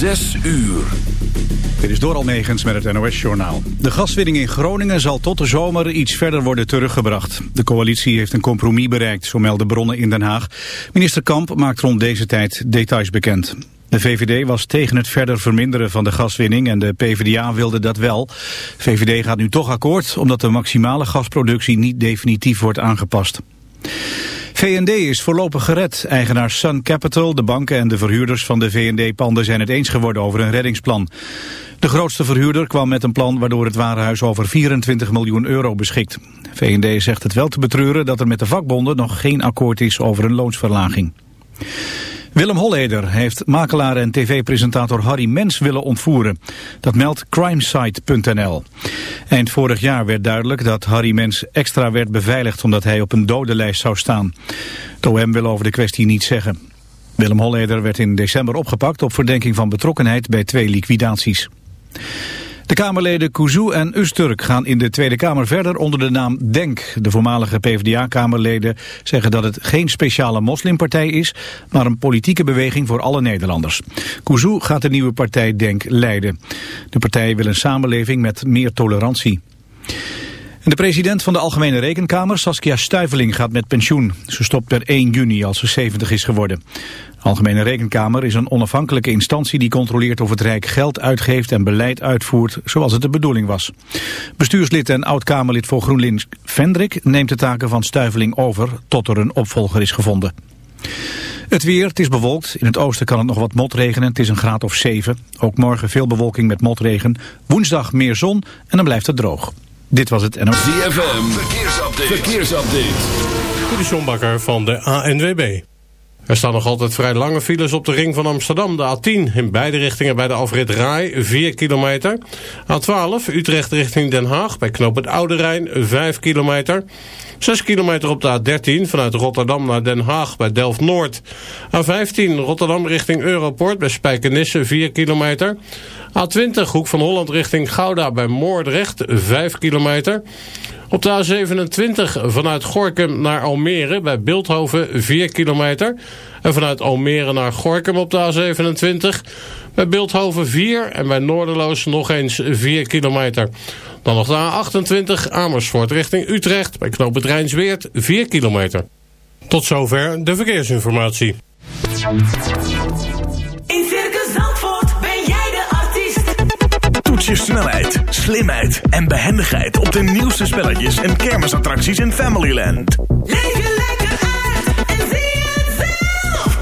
Zes uur. Dit is Doral Megens met het NOS-journaal. De gaswinning in Groningen zal tot de zomer iets verder worden teruggebracht. De coalitie heeft een compromis bereikt, zo melden bronnen in Den Haag. Minister Kamp maakt rond deze tijd details bekend. De VVD was tegen het verder verminderen van de gaswinning en de PvdA wilde dat wel. VVD gaat nu toch akkoord omdat de maximale gasproductie niet definitief wordt aangepast. VND is voorlopig gered. Eigenaars Sun Capital, de banken en de verhuurders van de VND-panden zijn het eens geworden over een reddingsplan. De grootste verhuurder kwam met een plan waardoor het warenhuis over 24 miljoen euro beschikt. VND zegt het wel te betreuren dat er met de vakbonden nog geen akkoord is over een loonsverlaging. Willem Holleder heeft makelaar en tv-presentator Harry Mens willen ontvoeren. Dat meldt crimesite.nl. Eind vorig jaar werd duidelijk dat Harry Mens extra werd beveiligd omdat hij op een dodenlijst zou staan. De OM wil over de kwestie niet zeggen. Willem Holleder werd in december opgepakt op verdenking van betrokkenheid bij twee liquidaties. De Kamerleden Kuzu en Usturk gaan in de Tweede Kamer verder onder de naam DENK. De voormalige PvdA-kamerleden zeggen dat het geen speciale moslimpartij is, maar een politieke beweging voor alle Nederlanders. Kuzu gaat de nieuwe partij DENK leiden. De partij wil een samenleving met meer tolerantie. de president van de Algemene Rekenkamer, Saskia Stuiveling, gaat met pensioen. Ze stopt per 1 juni als ze 70 is geworden. Algemene Rekenkamer is een onafhankelijke instantie die controleert of het Rijk geld uitgeeft en beleid uitvoert zoals het de bedoeling was. Bestuurslid en oud-Kamerlid voor GroenLinks Vendrik neemt de taken van Stuiveling over tot er een opvolger is gevonden. Het weer, het is bewolkt. In het oosten kan het nog wat motregenen. Het is een graad of 7. Ook morgen veel bewolking met motregen. Woensdag meer zon en dan blijft het droog. Dit was het NOS. ZFM, verkeersupdate. verkeersupdate. De van de ANWB. Er staan nog altijd vrij lange files op de ring van Amsterdam. De A10 in beide richtingen bij de afrit Rai, 4 kilometer. A12 Utrecht richting Den Haag bij knoop het Oude Rijn, 5 kilometer. 6 kilometer op de A13 vanuit Rotterdam naar Den Haag bij Delft-Noord. A15 Rotterdam richting Europort bij Spijkenisse 4 kilometer. A20 Hoek van Holland richting Gouda bij Moordrecht 5 kilometer. Op de A27 vanuit Gorkum naar Almere bij Beeldhoven 4 kilometer. En vanuit Almere naar Gorkum op de A27 bij Beeldhoven 4 en bij Noorderloos nog eens 4 kilometer. Dan nog de A28 Amersfoort richting Utrecht bij knooppunt Rijnsweert 4 kilometer. Tot zover de verkeersinformatie. In Circus Zandvoort ben jij de artiest. Toets je snelheid, slimheid en behendigheid op de nieuwste spelletjes en kermisattracties in Familyland. Leef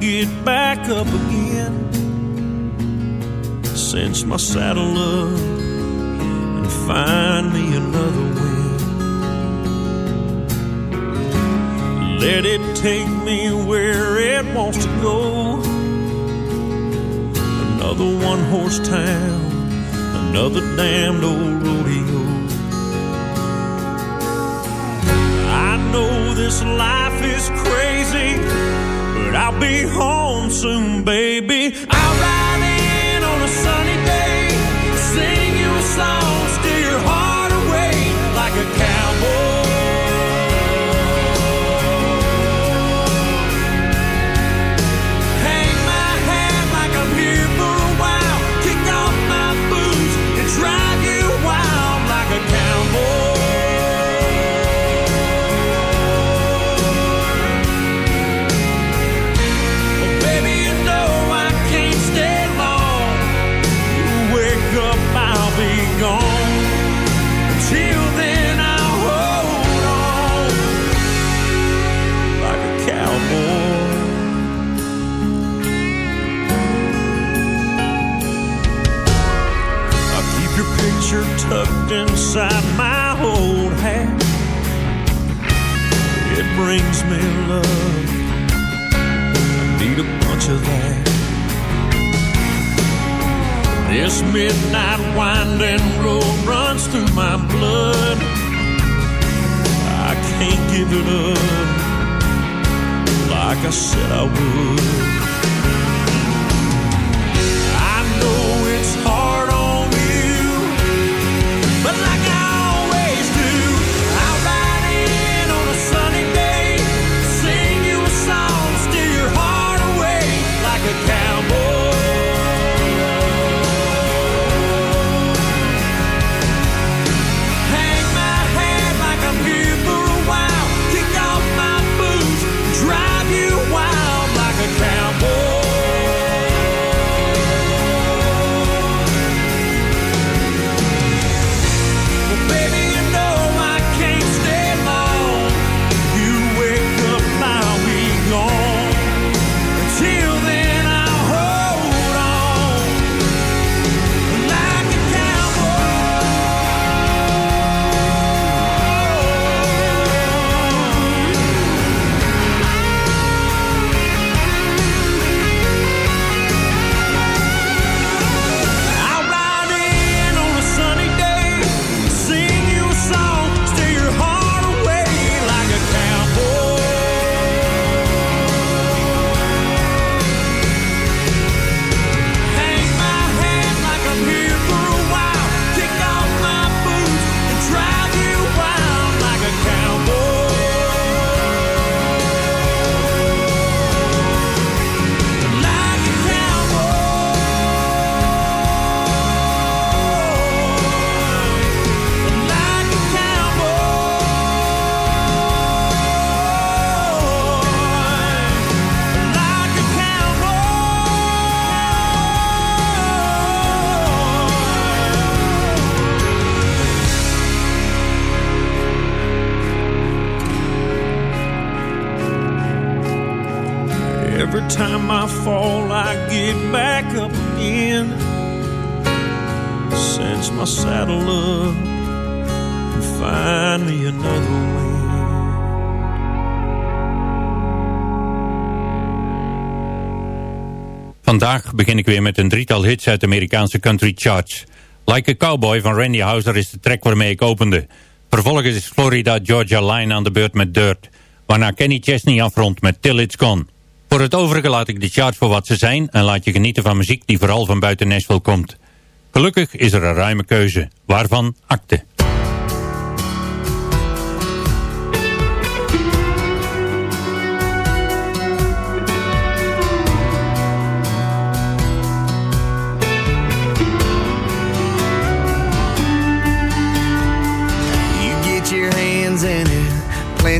Get back up again. Cinch my saddle up and find me another wind. Let it take me where it wants to go. Another one horse town, another damned old rodeo. I know this life is crazy. I'll be home soon, baby. I'll ride in on a sunny day, sing you a song, steer heart. begin ik weer met een drietal hits uit de Amerikaanse country charts. Like a Cowboy van Randy Houser is de track waarmee ik opende. Vervolgens is Florida Georgia Line aan de beurt met Dirt, waarna Kenny Chesney afrondt met Till It's Gone. Voor het overige laat ik de charts voor wat ze zijn en laat je genieten van muziek die vooral van buiten Nashville komt. Gelukkig is er een ruime keuze, waarvan acte.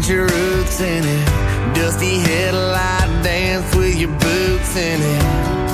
your roots in it. Dusty headlight dance with your boots in it.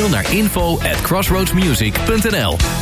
mail naar info at crossroadsmusic.nl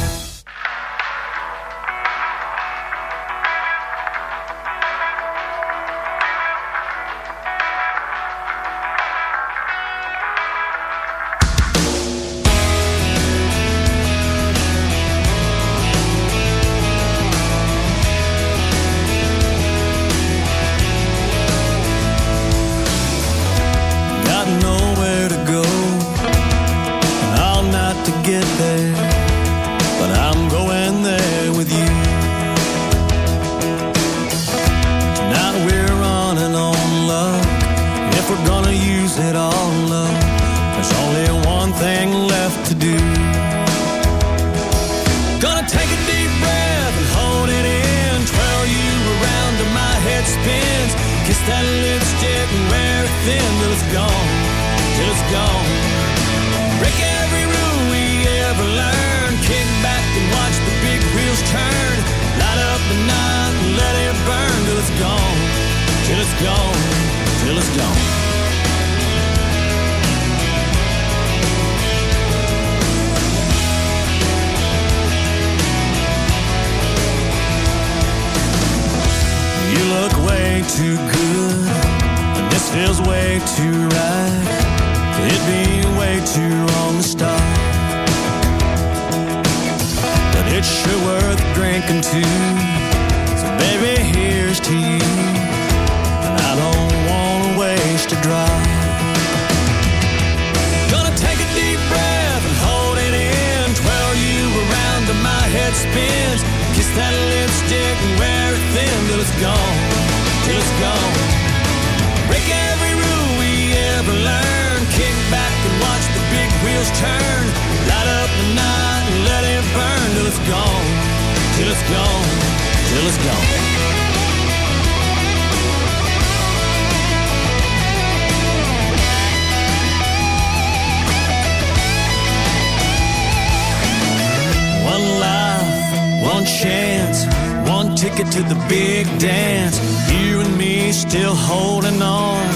ticket to the big dance. You and me still holding on,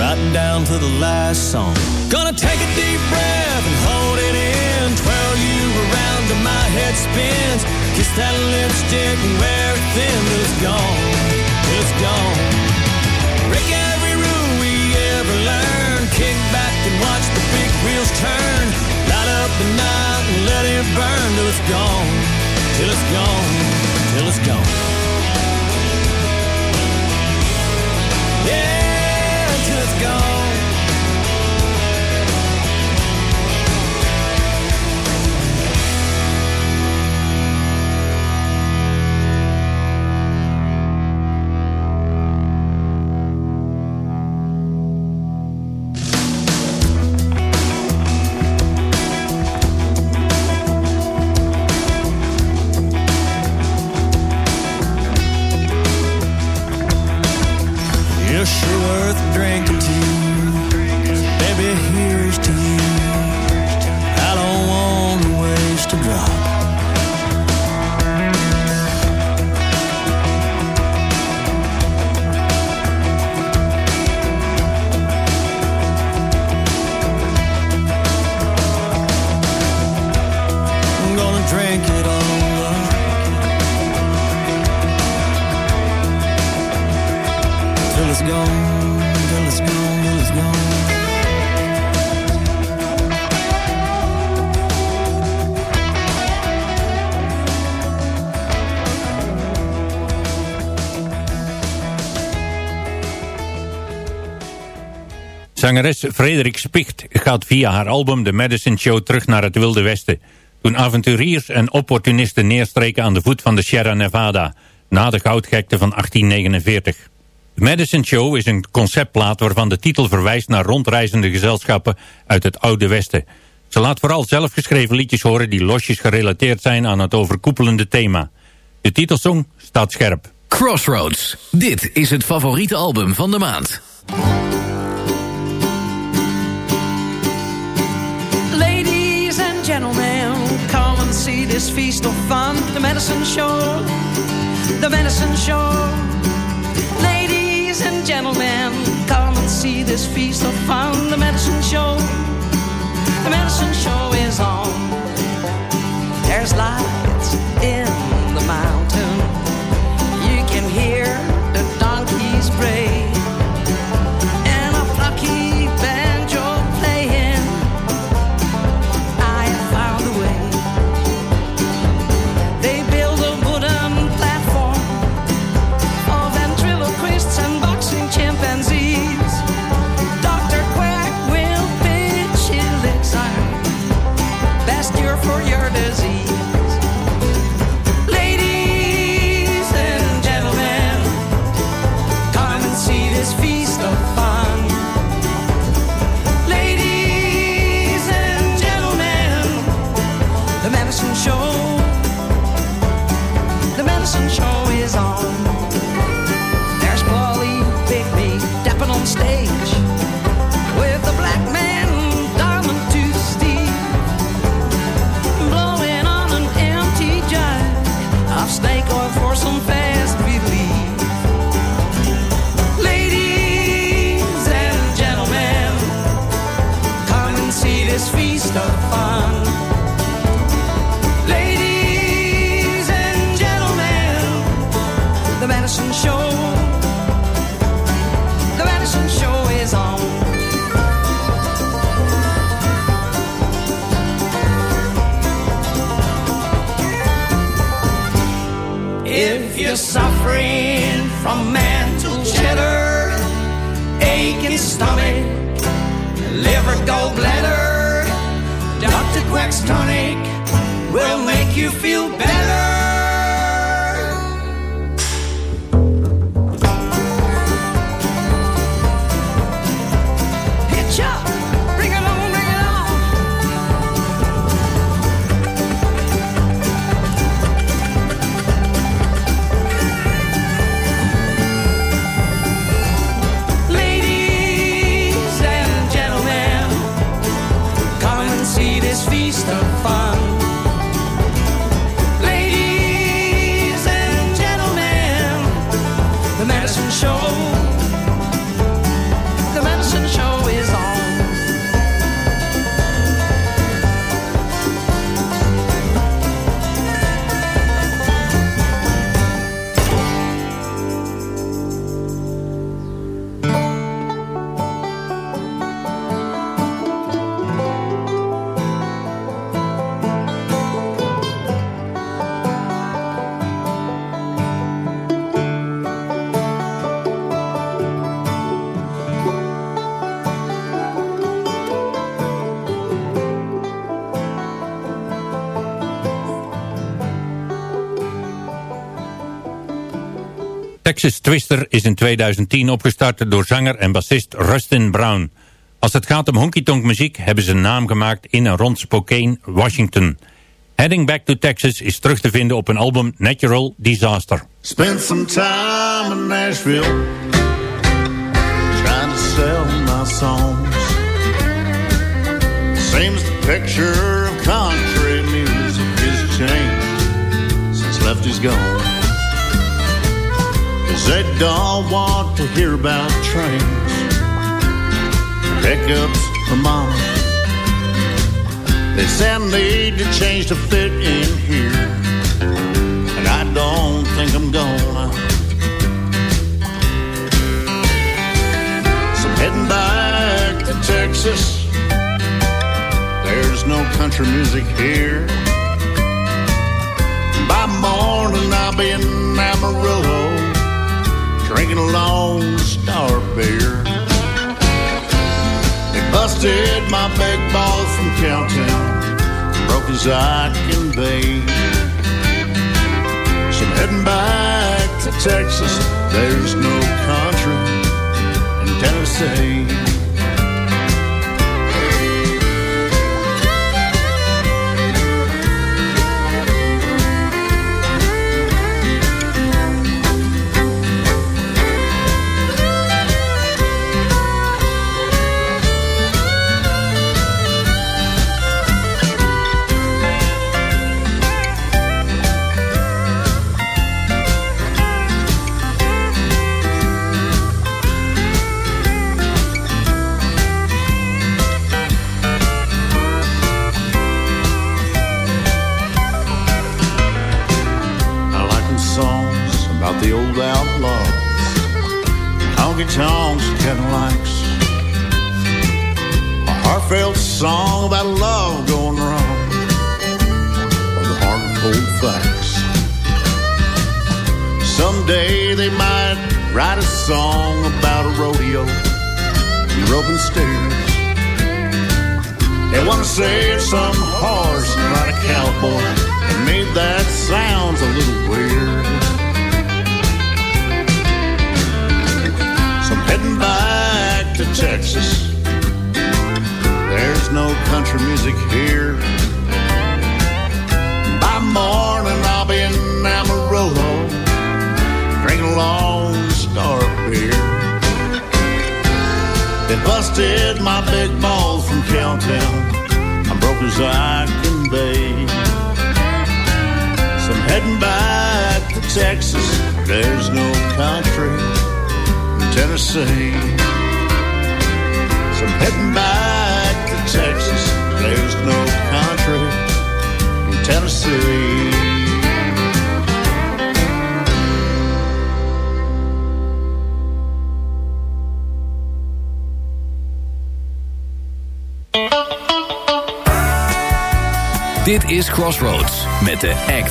right down to the last song. Gonna take a deep breath and hold it in. Twirl you around till my head spins. Kiss that lipstick and wear it thin. It's gone, it's gone. Break every rule we ever learned. Kick back and watch the big wheels turn. Light up the night and let it burn till it's gone, till it's gone. Yeah, till it's gone. Zangeres Frederik Spicht gaat via haar album The Madison Show terug naar het Wilde Westen. Toen avonturiers en opportunisten neerstreken aan de voet van de Sierra Nevada, na de goudgekte van 1849. The Madison Show is een conceptplaat waarvan de titel verwijst naar rondreizende gezelschappen uit het Oude Westen. Ze laat vooral zelfgeschreven liedjes horen die losjes gerelateerd zijn aan het overkoepelende thema. De titelsong staat scherp. Crossroads. Dit is het favoriete album van de maand. This feast of fun. The medicine show, the medicine show. Ladies and gentlemen, come and see this feast of fun. The medicine show, the medicine show is on. There's lights in the mountain. You can hear the donkeys bray. Texas Twister is in 2010 opgestart door zanger en bassist Rustin Brown. Als het gaat om honky-tonk muziek hebben ze een naam gemaakt in en rond Spokane, Washington. Heading Back to Texas is terug te vinden op een album Natural Disaster. Spent some time in Nashville trying to sell my songs. Picture of country music changed since gone. They don't want to hear about trains, pickups for mama. They say I need to change to fit in here and I don't think I'm gonna. So I'm heading back to Texas. There's no country music here. By morning I'll be in drinking a Lone Star beer. They busted my big ball from Cowtown, broke his eye in Bay. So I'm heading back to Texas. There's no country in Tennessee.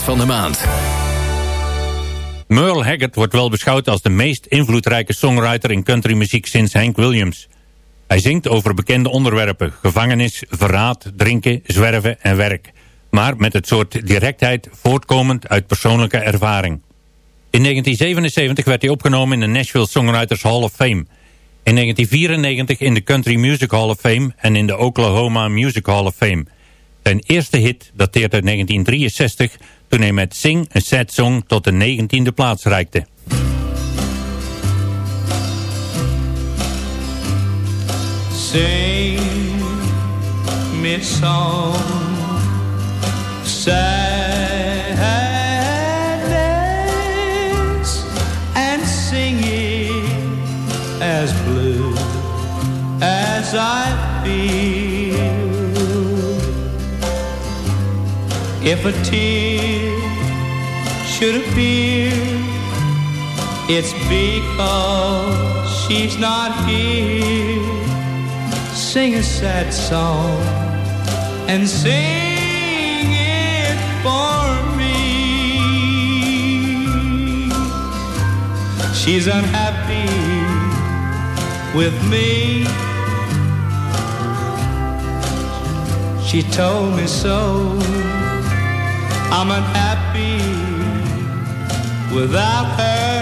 Van de maand. Merle Haggard wordt wel beschouwd als de meest invloedrijke songwriter in countrymuziek sinds Hank Williams. Hij zingt over bekende onderwerpen, gevangenis, verraad, drinken, zwerven en werk. Maar met het soort directheid voortkomend uit persoonlijke ervaring. In 1977 werd hij opgenomen in de Nashville Songwriters Hall of Fame. In 1994 in de Country Music Hall of Fame en in de Oklahoma Music Hall of Fame. Zijn eerste hit dateert uit 1963 toen hij met Sing a Sad Song tot de 19e plaats reikte. Sing me song, sadness, and sing it as blue as I If a tear should appear, it's because she's not here sing a sad song and sing it for me. She's unhappy with me. She told me so. I'm unhappy without her.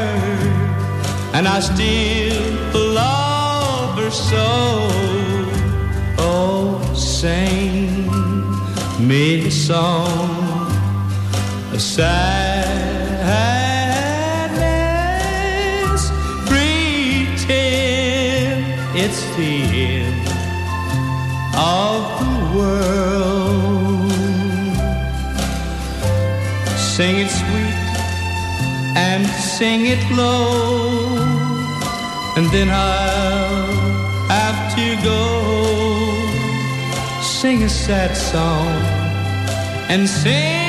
and I still love her so. Oh, sing me a song of sadness, pretend it's the Sing it sweet and sing it low, and then I'll have to go. Sing a sad song and sing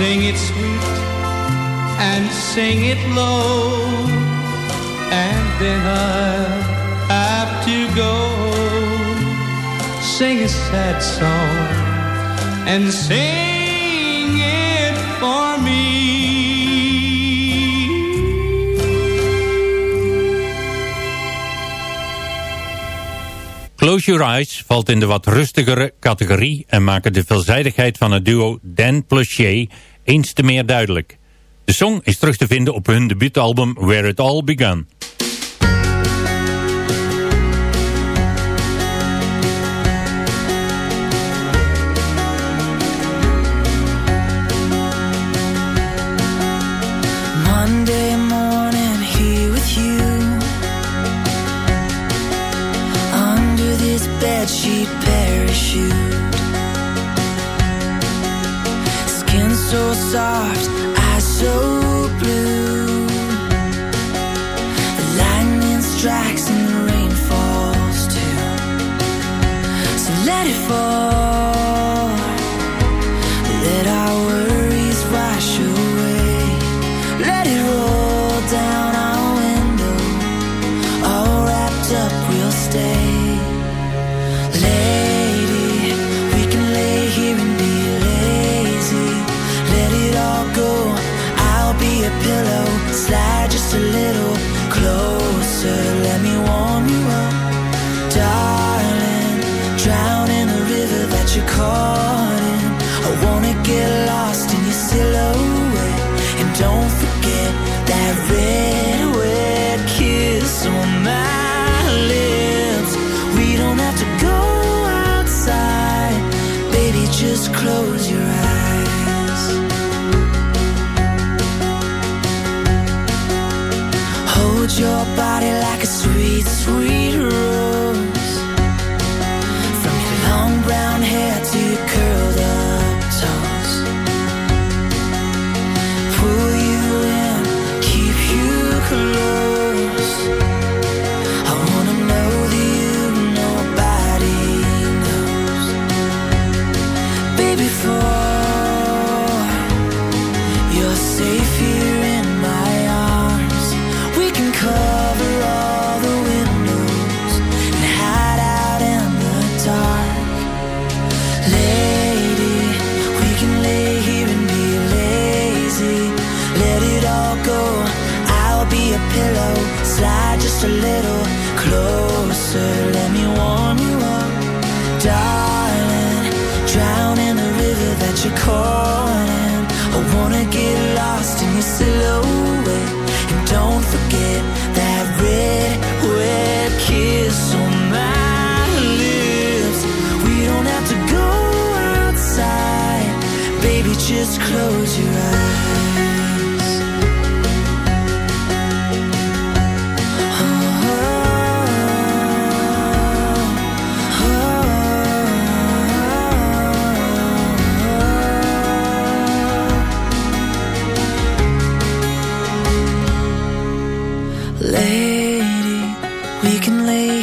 Sing it sweet and sing it low, and then I'll have to go. Sing a sad song and sing it for me. Close Your Eyes valt in de wat rustigere categorie en maken de veelzijdigheid van het duo Dan Shay eens te meer duidelijk. De song is terug te vinden op hun debuutalbum Where It All Began. Parachute soft, you're calling. in. I wanna get lost in your silhouette. And don't forget that red, wet kiss on my lips. We don't have to go outside. Baby, just close your eyes.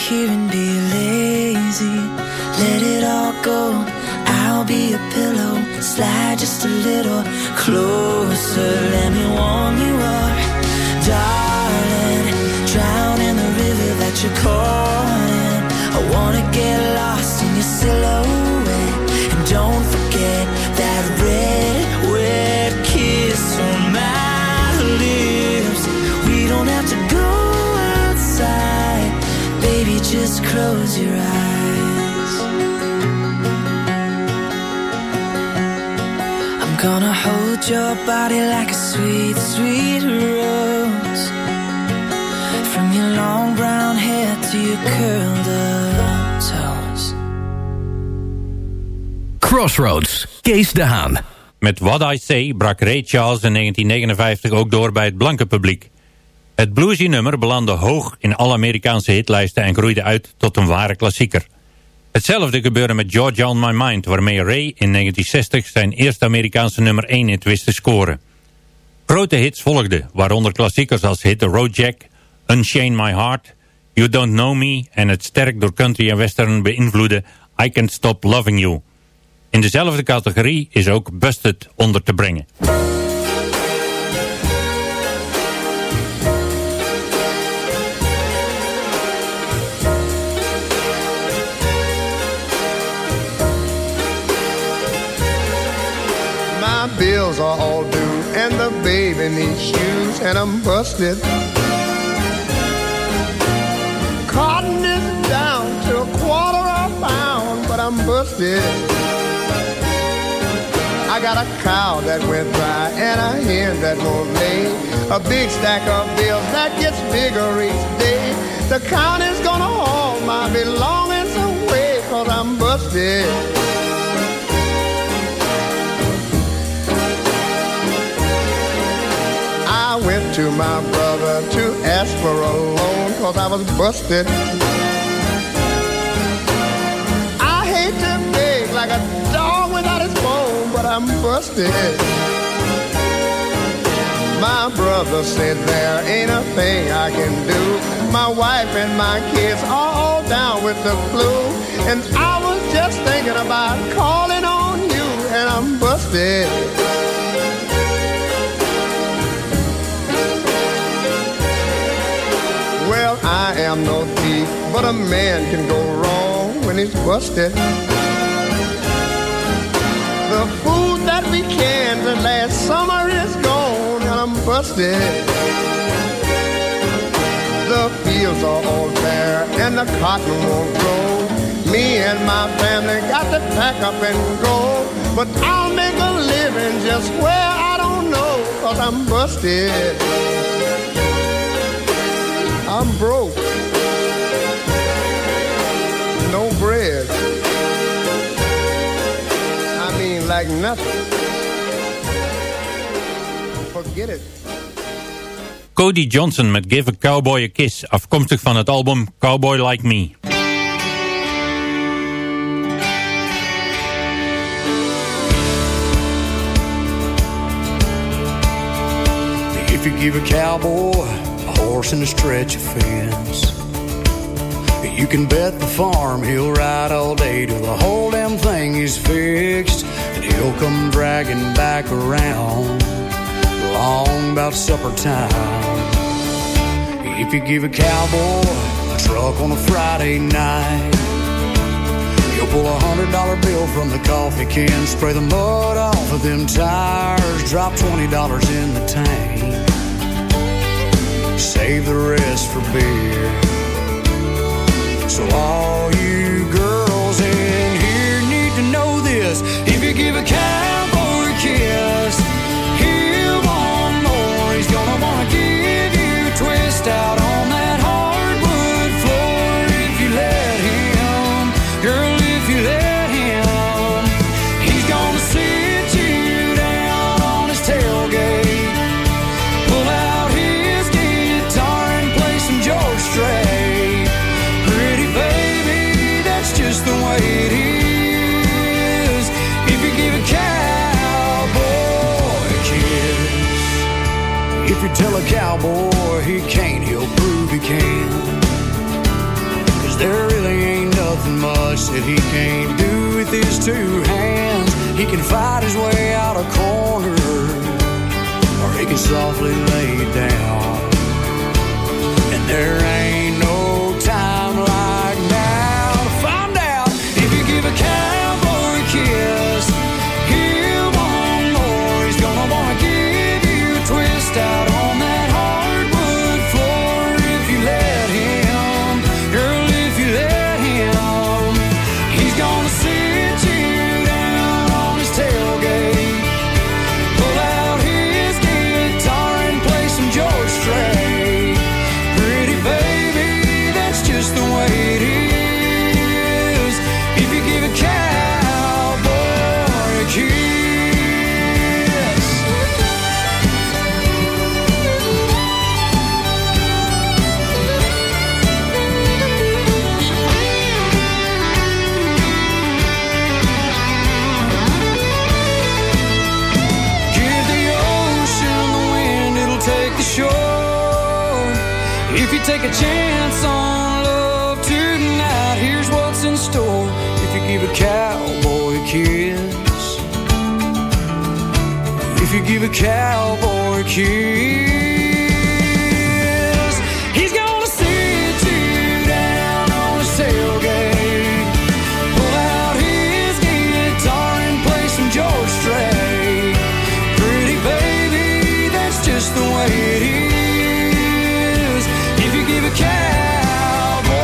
Here and be lazy. Let it all go. I'll be a pillow. Slide just a little closer. Close your eyes. I'm gonna hold your body like a sweet, sweet rose. From your long brown hair to your curled up toes. Crossroads, Kees de Haan. Met What'd I Say brak Ray Charles in 1959 ook door bij het blanke publiek. Het bluesy nummer belandde hoog in alle Amerikaanse hitlijsten en groeide uit tot een ware klassieker. Hetzelfde gebeurde met Georgia on My Mind, waarmee Ray in 1960 zijn eerste Amerikaanse nummer 1 hit wist te scoren. Grote hits volgden, waaronder klassiekers als Hit the Road Jack, Unchain My Heart, You Don't Know Me en het sterk door country en western beïnvloede I Can't Stop Loving You. In dezelfde categorie is ook Busted onder te brengen. Bills are all due, and the baby needs shoes, and I'm busted. Cotton is down to a quarter a pound, but I'm busted. I got a cow that went dry and a hen that won't lay. A big stack of bills that gets bigger each day. The county's gonna haul my belongings away, cause I'm busted. To my brother to ask for a loan cause I was busted. I hate to beg like a dog without his bone, but I'm busted. My brother said there ain't a thing I can do. My wife and my kids are all down with the flu. And I was just thinking about calling on you, and I'm busted. Well, I am no thief, but a man can go wrong when he's busted. The food that we canned last summer is gone, and I'm busted. The fields are all bare, and the cotton won't grow. Me and my family got to pack up and go. But I'll make a living just where I don't know, cause I'm busted. I'm broke. No bread. I mean, like nothing. Forget it. Cody Johnson met Give a Cowboy a Kiss, afkomstig van het album Cowboy Like Me. If you give a cowboy and a stretch of fence, you can bet the farm he'll ride all day till the whole damn thing is fixed, and he'll come dragging back around long about supper time. If you give a cowboy a truck on a Friday night, he'll pull a hundred dollar bill from the coffee can, spray the mud off of them tires, drop twenty dollars in the tank save the rest for beer. So all you that he can't do with his two hands. He can fight his way out a corner or he can softly lay down. And there ain't give a cowboy kiss, he's gonna sit you down on his tailgate, pull out his guitar and play some George Strait. Pretty baby, that's just the way it is. If you give a cowboy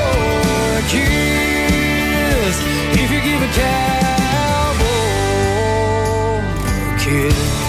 a kiss, if you give a cowboy a kiss.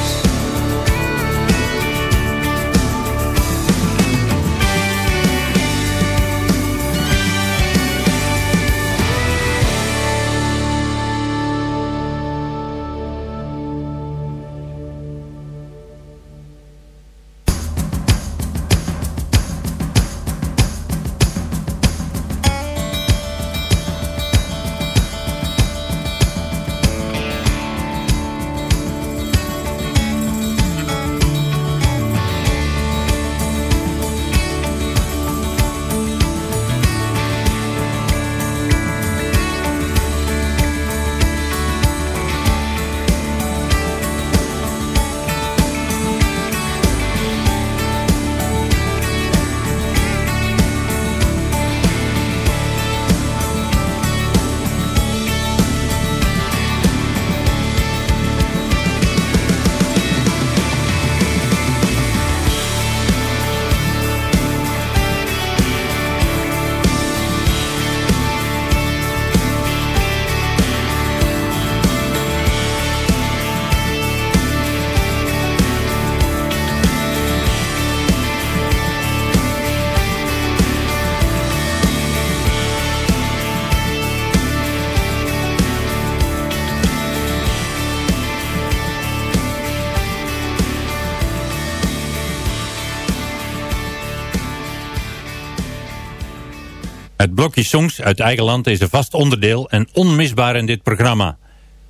Het blokje songs uit eigen land is een vast onderdeel en onmisbaar in dit programma.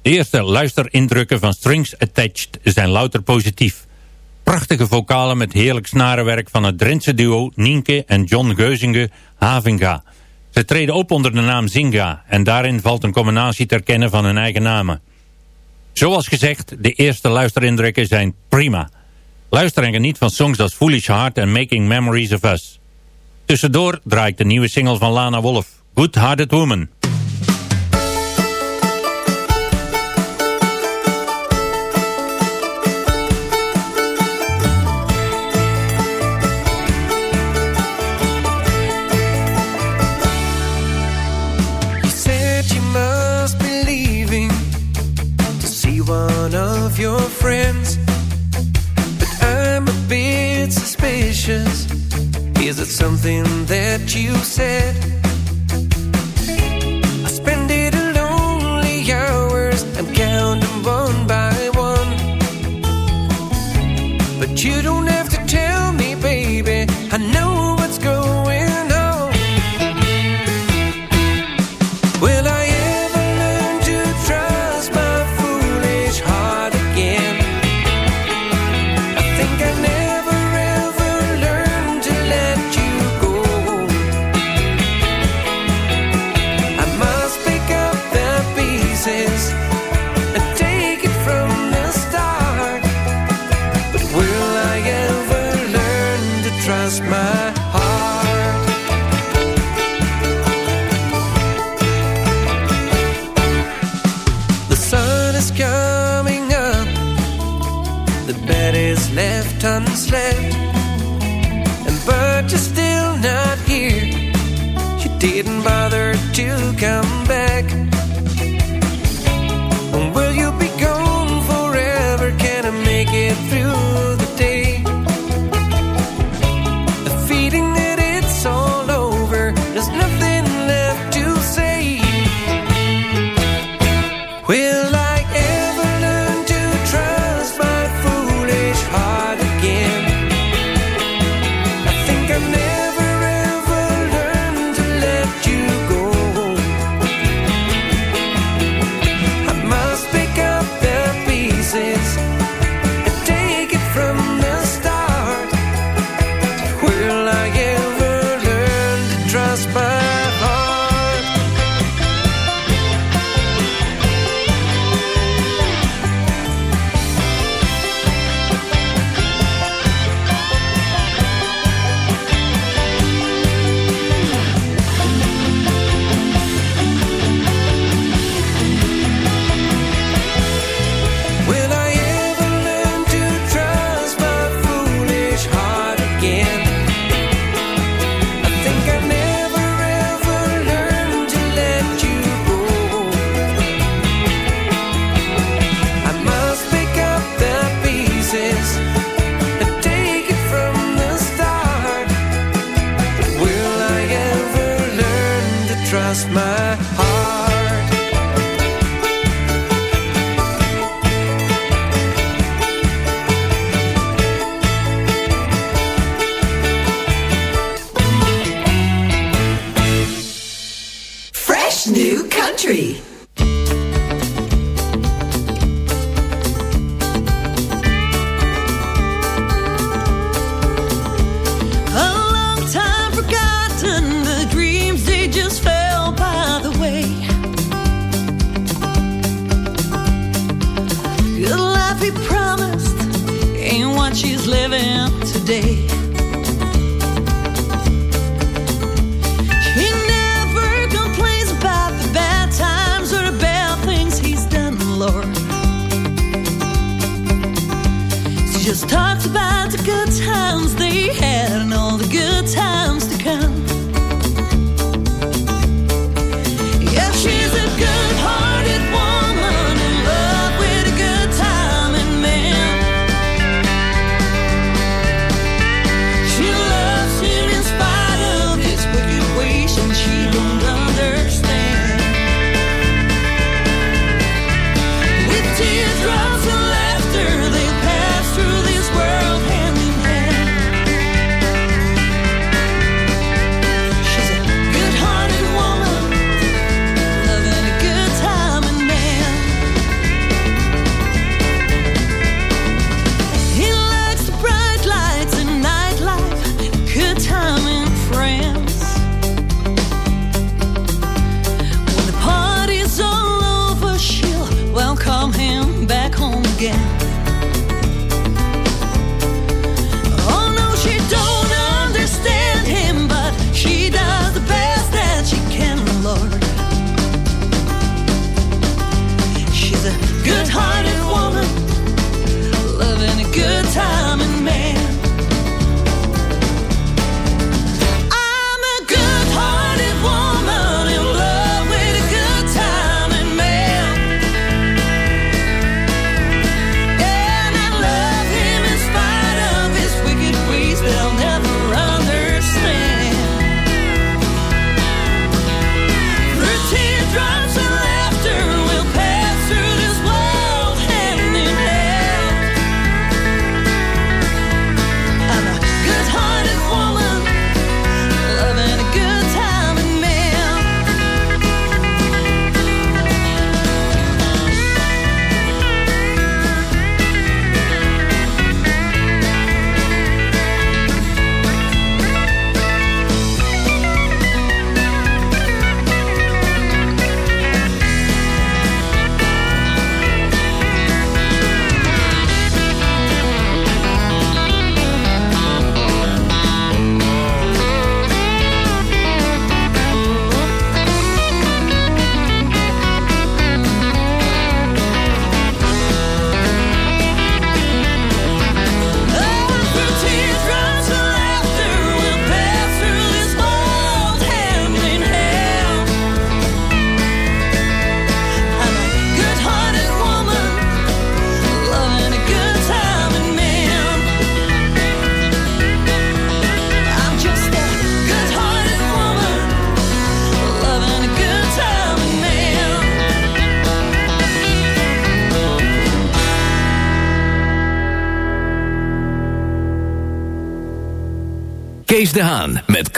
De eerste luisterindrukken van Strings Attached zijn louter positief. Prachtige vocalen met heerlijk snarenwerk van het Drentse duo Nienke en John Geuzinge Havinga. Ze treden op onder de naam Zinga en daarin valt een combinatie te herkennen van hun eigen namen. Zoals gezegd, de eerste luisterindrukken zijn prima. Luister en geniet van songs als Foolish Heart en Making Memories of Us. Tussendoor draait de nieuwe single van Lana Wolf, Good Hearted Woman. Something that you said? I spend it in lonely hours. I'm counting one by one. But you don't today. He never complains about the bad times or the bad things he's done, Lord. She just talks about the good times they had and all the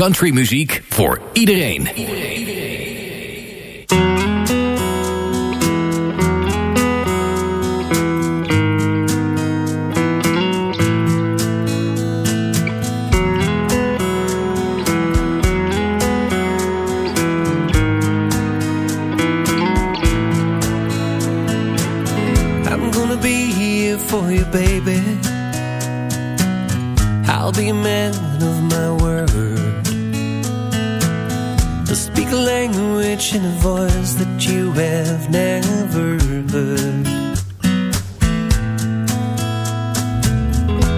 country muziek voor iedereen. I'm gonna be here for you, baby. I'll be a man of my word. pitch in a voice that you have never heard.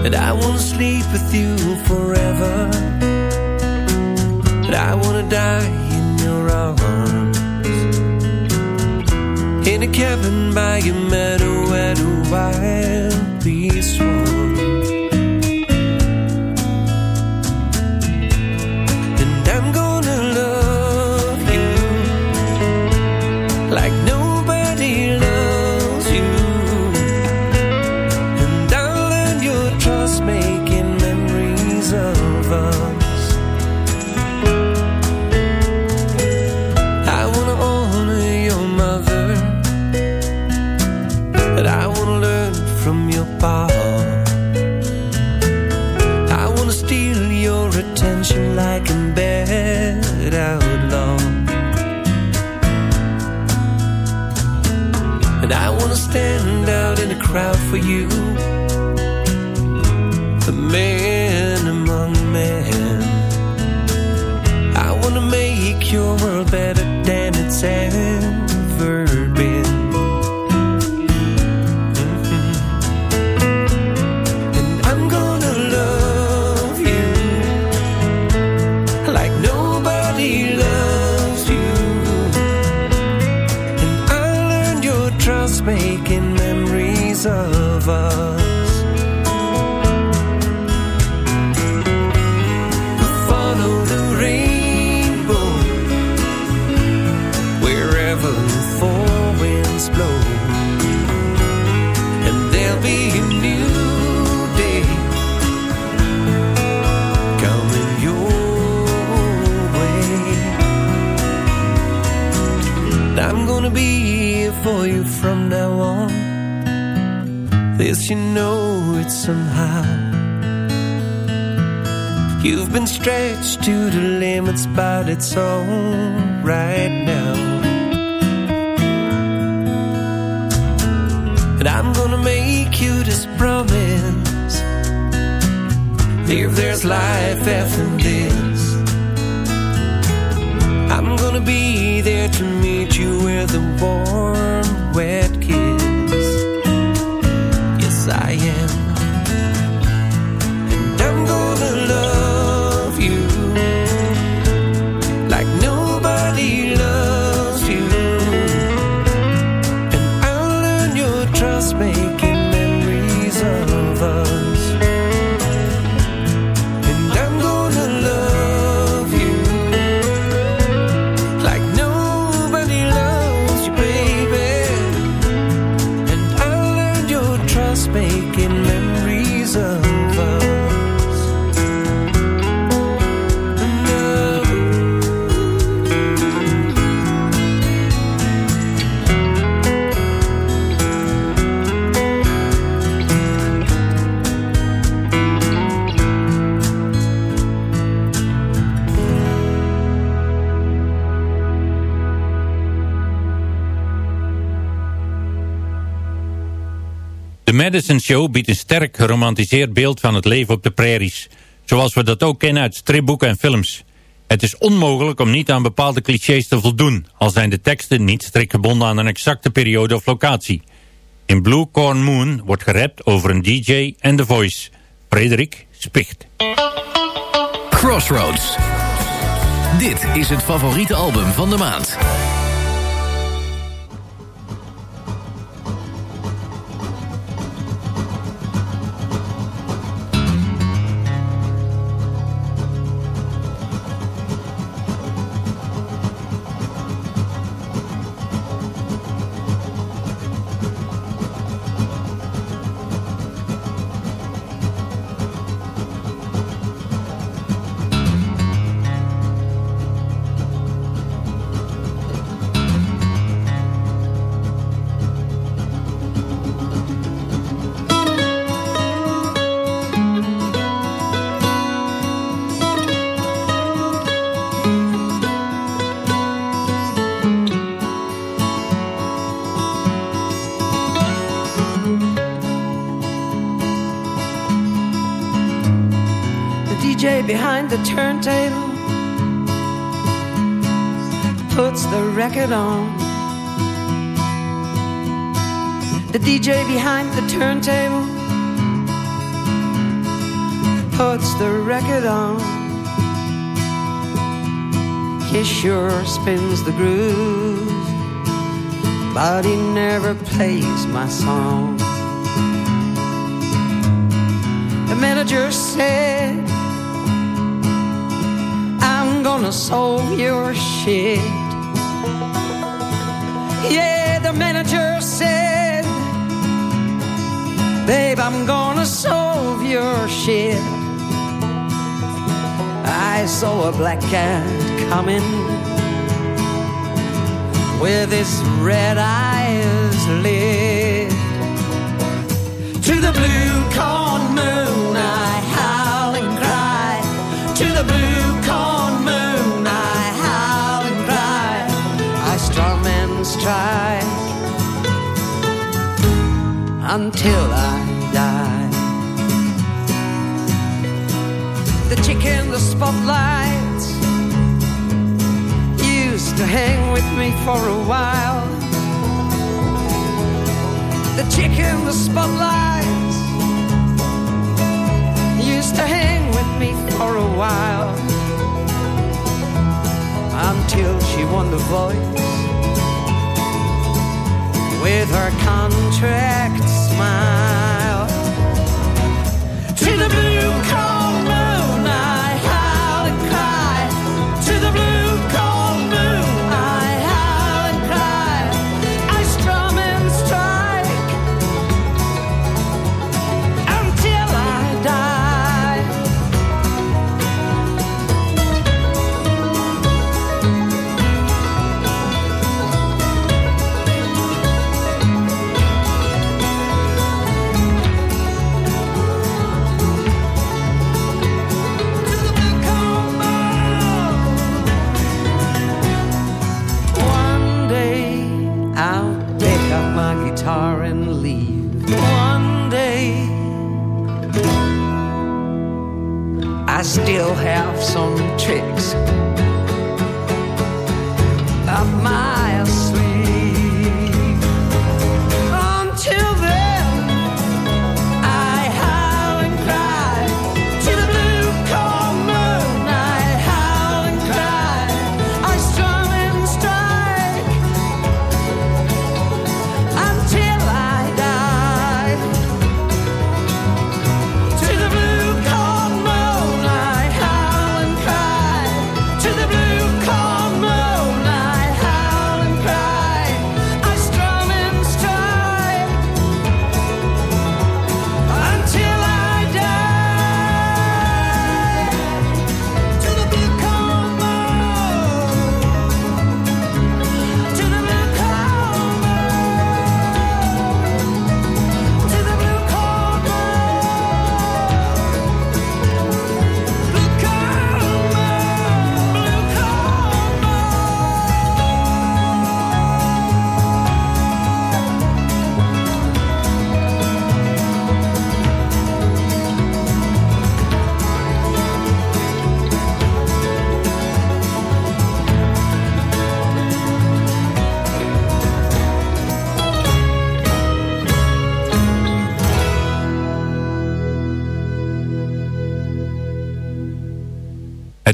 And I wanna sleep with you forever. And I wanna die in your arms. In a cabin by a meadow at a wild peaceful. For you. For you from now on. This you know it somehow. You've been stretched to the limits, but it's alright now. And I'm gonna make you this promise. If there's life after this, I'm gonna be there to meet you with a warm, wet kiss. De Madison Show biedt een sterk geromantiseerd beeld van het leven op de prairies. Zoals we dat ook kennen uit stripboeken en films. Het is onmogelijk om niet aan bepaalde clichés te voldoen... al zijn de teksten niet strikt gebonden aan een exacte periode of locatie. In Blue Corn Moon wordt gerapt over een DJ en The Voice. Frederik Spicht. Crossroads. Dit is het favoriete album van de maand. The turntable puts the record on. The DJ behind the turntable puts the record on. He sure spins the groove, but he never plays my song. The manager said, gonna solve your shit. Yeah, the manager said, Babe, I'm gonna solve your shit. I saw a black cat coming with his red eyes lit to the blue until I die. The chick in the spotlight used to hang with me for a while. The chick in the spotlight used to hang with me for a while. Until she won the voice with her contract smile to the blue collar.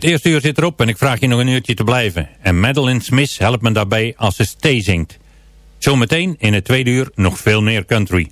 eerste uur zit erop en ik vraag je nog een uurtje te blijven. En Madeline Smith helpt me daarbij als ze Stay zingt. Zometeen in het tweede uur nog veel meer country.